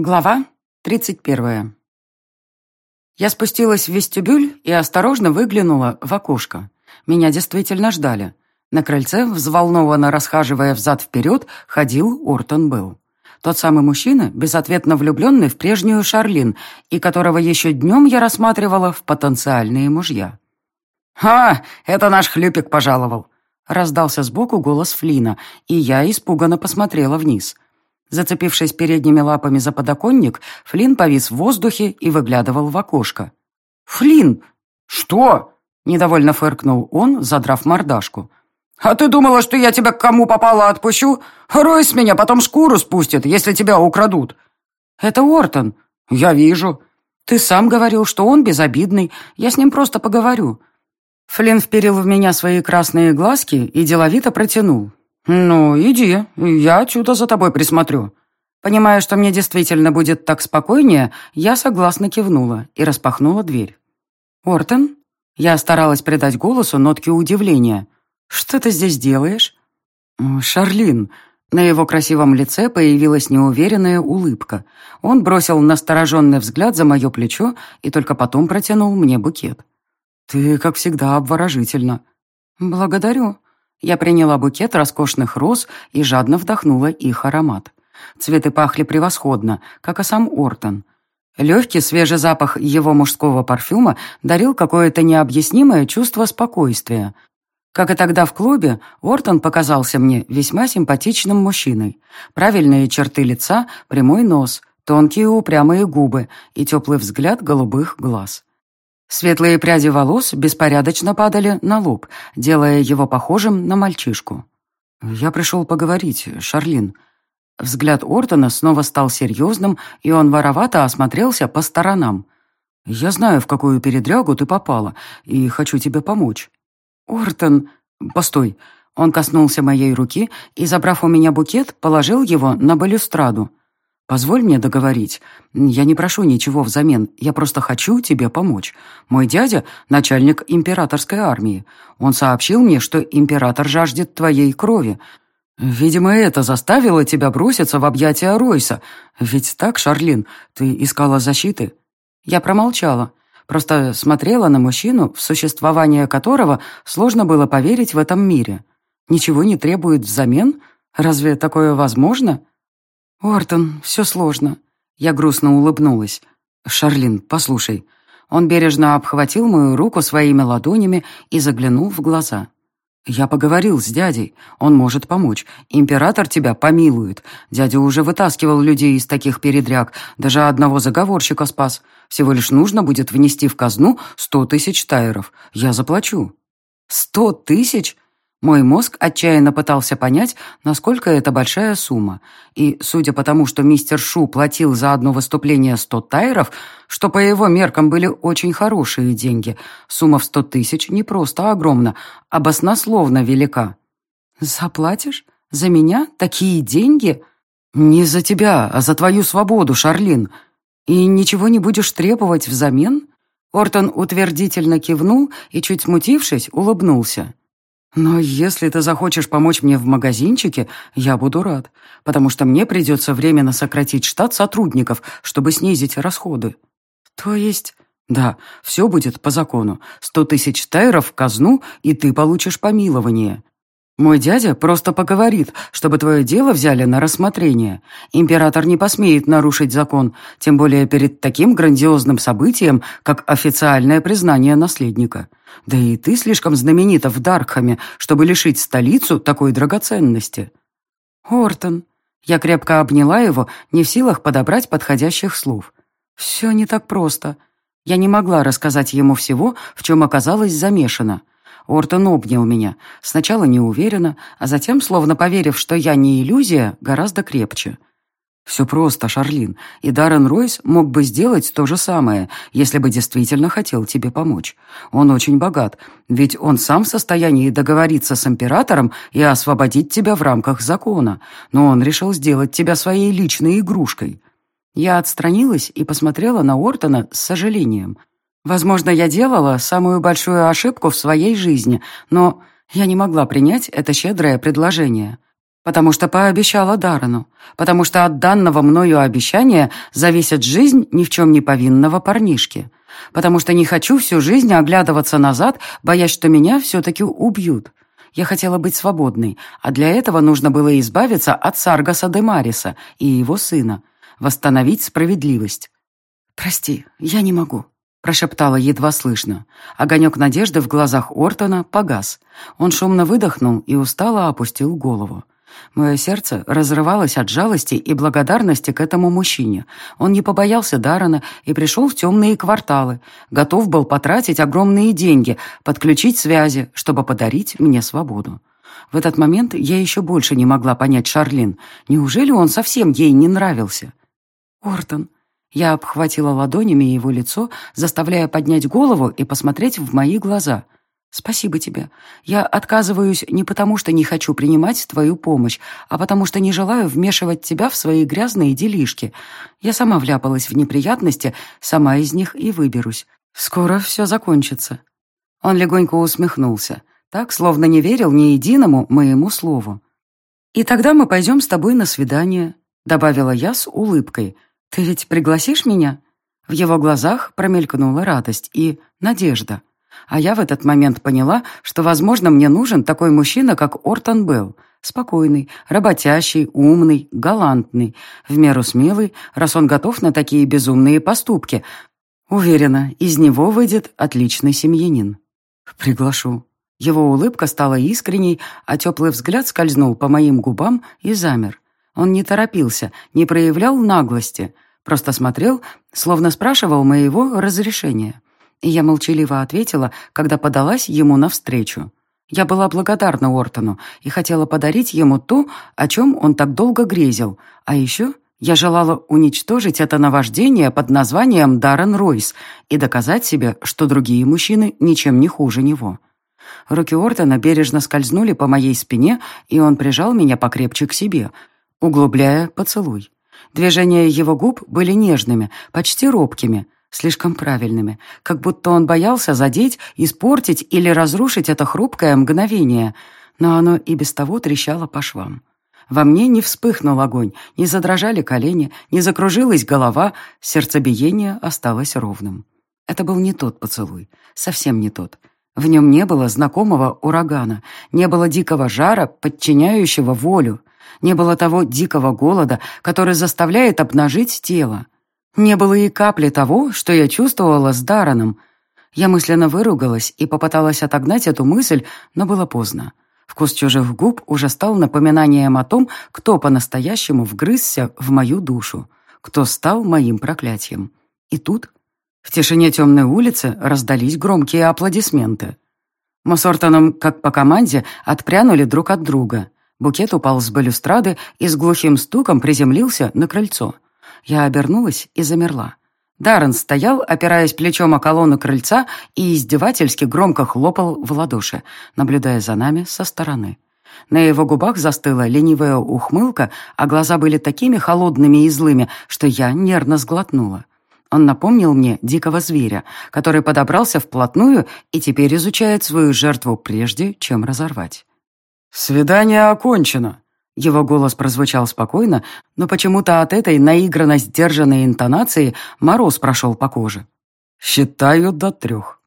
Глава 31. Я спустилась в вестибюль и осторожно выглянула в окошко. Меня действительно ждали. На крыльце, взволнованно расхаживая взад-вперед, ходил Ортон Белл. Тот самый мужчина, безответно влюбленный в прежнюю Шарлин, и которого еще днем я рассматривала в потенциальные мужья. «А, это наш хлюпик пожаловал!» Раздался сбоку голос Флина, и я испуганно посмотрела вниз – Зацепившись передними лапами за подоконник, Флинн повис в воздухе и выглядывал в окошко. «Флинн!» «Что?» — недовольно фыркнул он, задрав мордашку. «А ты думала, что я тебя к кому попало отпущу? Ройс меня потом шкуру спустит, если тебя украдут». «Это Ортон». «Я вижу». «Ты сам говорил, что он безобидный. Я с ним просто поговорю». Флинн вперил в меня свои красные глазки и деловито протянул. «Ну, иди, я отсюда за тобой присмотрю». Понимая, что мне действительно будет так спокойнее, я согласно кивнула и распахнула дверь. «Ортон?» Я старалась придать голосу нотки удивления. «Что ты здесь делаешь?» «Шарлин». На его красивом лице появилась неуверенная улыбка. Он бросил настороженный взгляд за мое плечо и только потом протянул мне букет. «Ты, как всегда, обворожительна». «Благодарю». Я приняла букет роскошных роз и жадно вдохнула их аромат. Цветы пахли превосходно, как и сам Ортон. Легкий свежий запах его мужского парфюма дарил какое-то необъяснимое чувство спокойствия. Как и тогда в клубе, Ортон показался мне весьма симпатичным мужчиной. Правильные черты лица, прямой нос, тонкие упрямые губы и теплый взгляд голубых глаз. Светлые пряди волос беспорядочно падали на лоб, делая его похожим на мальчишку. «Я пришел поговорить, Шарлин». Взгляд Ортона снова стал серьезным, и он воровато осмотрелся по сторонам. «Я знаю, в какую передрягу ты попала, и хочу тебе помочь». «Ортон...» «Постой». Он коснулся моей руки и, забрав у меня букет, положил его на балюстраду. «Позволь мне договорить. Я не прошу ничего взамен, я просто хочу тебе помочь. Мой дядя — начальник императорской армии. Он сообщил мне, что император жаждет твоей крови. Видимо, это заставило тебя броситься в объятия Ройса. Ведь так, Шарлин, ты искала защиты?» Я промолчала. Просто смотрела на мужчину, в существование которого сложно было поверить в этом мире. Ничего не требует взамен? Разве такое возможно?» «Ортон, все сложно». Я грустно улыбнулась. «Шарлин, послушай». Он бережно обхватил мою руку своими ладонями и заглянул в глаза. «Я поговорил с дядей. Он может помочь. Император тебя помилует. Дядя уже вытаскивал людей из таких передряг. Даже одного заговорщика спас. Всего лишь нужно будет внести в казну сто тысяч тайров. Я заплачу». «Сто тысяч?» Мой мозг отчаянно пытался понять, насколько это большая сумма. И, судя по тому, что мистер Шу платил за одно выступление 100 тайров, что по его меркам были очень хорошие деньги, сумма в 100 тысяч не просто огромна, а баснословно велика. «Заплатишь? За меня? Такие деньги?» «Не за тебя, а за твою свободу, Шарлин. И ничего не будешь требовать взамен?» Ортон утвердительно кивнул и, чуть смутившись, улыбнулся. Но если ты захочешь помочь мне в магазинчике, я буду рад, потому что мне придется временно сократить штат сотрудников, чтобы снизить расходы. То есть... Да, все будет по закону. Сто тысяч тайров в казну, и ты получишь помилование. Мой дядя просто поговорит, чтобы твое дело взяли на рассмотрение. Император не посмеет нарушить закон, тем более перед таким грандиозным событием, как официальное признание наследника. Да и ты слишком знаменита в Даркхаме, чтобы лишить столицу такой драгоценности. Ортон. Я крепко обняла его, не в силах подобрать подходящих слов. Все не так просто. Я не могла рассказать ему всего, в чем оказалась замешана. Ортон обнял меня, сначала неуверенно, а затем, словно поверив, что я не иллюзия, гораздо крепче. «Все просто, Шарлин, и Даррен Ройс мог бы сделать то же самое, если бы действительно хотел тебе помочь. Он очень богат, ведь он сам в состоянии договориться с императором и освободить тебя в рамках закона, но он решил сделать тебя своей личной игрушкой». Я отстранилась и посмотрела на Ортона с сожалением. Возможно, я делала самую большую ошибку в своей жизни, но я не могла принять это щедрое предложение. Потому что пообещала Даррену. Потому что от данного мною обещания зависит жизнь ни в чем не повинного парнишки. Потому что не хочу всю жизнь оглядываться назад, боясь, что меня все-таки убьют. Я хотела быть свободной, а для этого нужно было избавиться от Саргаса де Мариса и его сына, восстановить справедливость. «Прости, я не могу», — прошептала едва слышно. Огонек надежды в глазах Ортона погас. Он шумно выдохнул и устало опустил голову. Мое сердце разрывалось от жалости и благодарности к этому мужчине. Он не побоялся Дарана и пришел в темные кварталы. Готов был потратить огромные деньги, подключить связи, чтобы подарить мне свободу. В этот момент я еще больше не могла понять Шарлин. Неужели он совсем ей не нравился? «Ортон». Я обхватила ладонями его лицо, заставляя поднять голову и посмотреть в мои глаза – «Спасибо тебе. Я отказываюсь не потому, что не хочу принимать твою помощь, а потому что не желаю вмешивать тебя в свои грязные делишки. Я сама вляпалась в неприятности, сама из них и выберусь. Скоро все закончится». Он легонько усмехнулся, так, словно не верил ни единому моему слову. «И тогда мы пойдем с тобой на свидание», — добавила я с улыбкой. «Ты ведь пригласишь меня?» В его глазах промелькнула радость и надежда. А я в этот момент поняла, что, возможно, мне нужен такой мужчина, как Ортон Белл. Спокойный, работящий, умный, галантный, в меру смелый, раз он готов на такие безумные поступки. Уверена, из него выйдет отличный семьянин. Приглашу. Его улыбка стала искренней, а теплый взгляд скользнул по моим губам и замер. Он не торопился, не проявлял наглости, просто смотрел, словно спрашивал моего разрешения. И я молчаливо ответила, когда подалась ему навстречу. Я была благодарна Ортону и хотела подарить ему то, о чем он так долго грезил. А еще я желала уничтожить это наваждение под названием Даррен Ройс и доказать себе, что другие мужчины ничем не хуже него. Руки Ортона бережно скользнули по моей спине, и он прижал меня покрепче к себе, углубляя поцелуй. Движения его губ были нежными, почти робкими — слишком правильными, как будто он боялся задеть, испортить или разрушить это хрупкое мгновение, но оно и без того трещало по швам. Во мне не вспыхнул огонь, не задрожали колени, не закружилась голова, сердцебиение осталось ровным. Это был не тот поцелуй, совсем не тот. В нем не было знакомого урагана, не было дикого жара, подчиняющего волю, не было того дикого голода, который заставляет обнажить тело. Не было и капли того, что я чувствовала с Дараном. Я мысленно выругалась и попыталась отогнать эту мысль, но было поздно. Вкус чужих губ уже стал напоминанием о том, кто по-настоящему вгрызся в мою душу, кто стал моим проклятием. И тут, в тишине темной улицы, раздались громкие аплодисменты. Мы с Ортоном, как по команде, отпрянули друг от друга. Букет упал с балюстрады и с глухим стуком приземлился на крыльцо. Я обернулась и замерла. Даррен стоял, опираясь плечом о колонну крыльца и издевательски громко хлопал в ладоши, наблюдая за нами со стороны. На его губах застыла ленивая ухмылка, а глаза были такими холодными и злыми, что я нервно сглотнула. Он напомнил мне дикого зверя, который подобрался вплотную и теперь изучает свою жертву прежде, чем разорвать. «Свидание окончено», его голос прозвучал спокойно, но почему-то от этой наигранно сдержанной интонации мороз прошел по коже. «Считаю до трех».